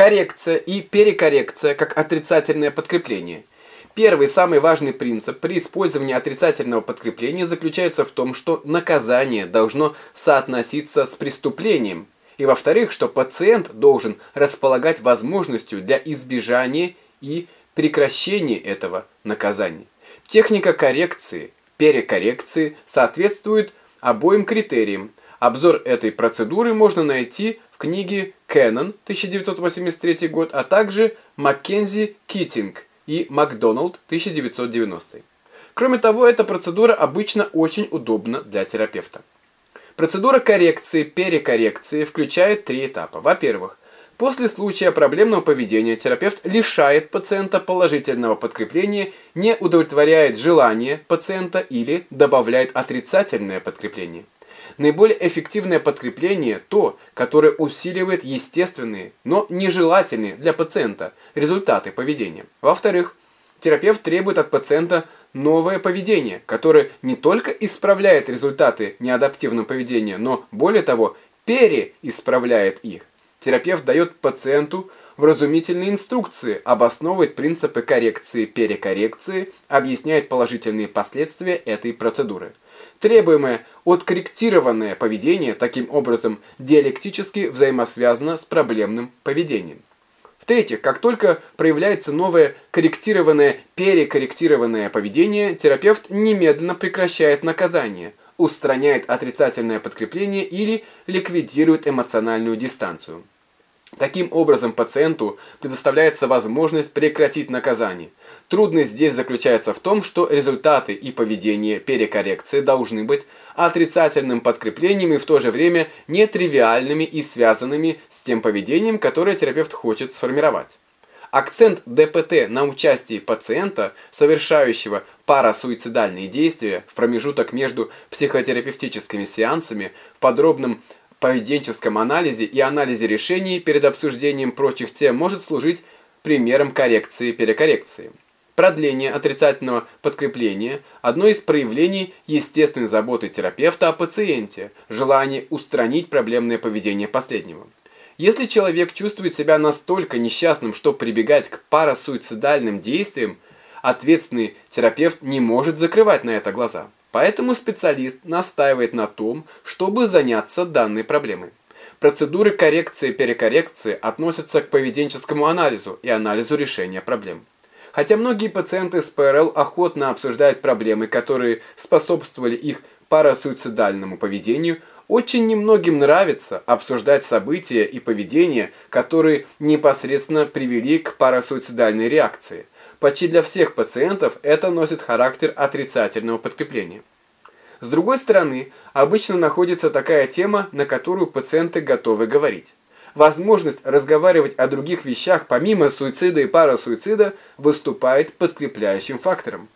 Коррекция и перекоррекция как отрицательное подкрепление. Первый, самый важный принцип при использовании отрицательного подкрепления заключается в том, что наказание должно соотноситься с преступлением. И во-вторых, что пациент должен располагать возможностью для избежания и прекращения этого наказания. Техника коррекции, перекоррекции соответствует обоим критериям. Обзор этой процедуры можно найти в книге Кеннон, 1983 год, а также Маккензи Китинг и Макдоналд, 1990. Кроме того, эта процедура обычно очень удобна для терапевта. Процедура коррекции, перекоррекции включает три этапа. Во-первых, После случая проблемного поведения терапевт лишает пациента положительного подкрепления, не удовлетворяет желание пациента или добавляет отрицательное подкрепление. Наиболее эффективное подкрепление – то, которое усиливает естественные, но нежелательные для пациента результаты поведения. Во-вторых, терапевт требует от пациента новое поведение, которое не только исправляет результаты неадаптивного поведения, но, более того, переисправляет их. Терапевт дает пациенту вразумительные инструкции, обосновывает принципы коррекции, перекоррекции, объясняет положительные последствия этой процедуры. Требуемое откорректированное поведение таким образом диалектически взаимосвязано с проблемным поведением. В-третьих, как только проявляется новое корректированное, перекорректированное поведение, терапевт немедленно прекращает наказание, устраняет отрицательное подкрепление или ликвидирует эмоциональную дистанцию. Таким образом, пациенту предоставляется возможность прекратить наказание. Трудность здесь заключается в том, что результаты и поведение перекоррекции должны быть отрицательным подкреплением и в то же время нетривиальными и связанными с тем поведением, которое терапевт хочет сформировать. Акцент ДПТ на участии пациента, совершающего парасуицидальные действия в промежуток между психотерапевтическими сеансами в подробном поведенческом анализе и анализе решений перед обсуждением прочих тем может служить примером коррекции перекоррекции. Продление отрицательного подкрепления – одно из проявлений естественной заботы терапевта о пациенте, желание устранить проблемное поведение последнего. Если человек чувствует себя настолько несчастным, что прибегает к парасуицидальным действиям, ответственный терапевт не может закрывать на это глаза. Поэтому специалист настаивает на том, чтобы заняться данной проблемой. Процедуры коррекции и перекоррекции относятся к поведенческому анализу и анализу решения проблем. Хотя многие пациенты с ПРЛ охотно обсуждают проблемы, которые способствовали их парасуицидальному поведению, очень немногим нравится обсуждать события и поведение, которые непосредственно привели к парасуицидальной реакции. Почти для всех пациентов это носит характер отрицательного подкрепления. С другой стороны, обычно находится такая тема, на которую пациенты готовы говорить. Возможность разговаривать о других вещах помимо суицида и парасуицида выступает подкрепляющим фактором.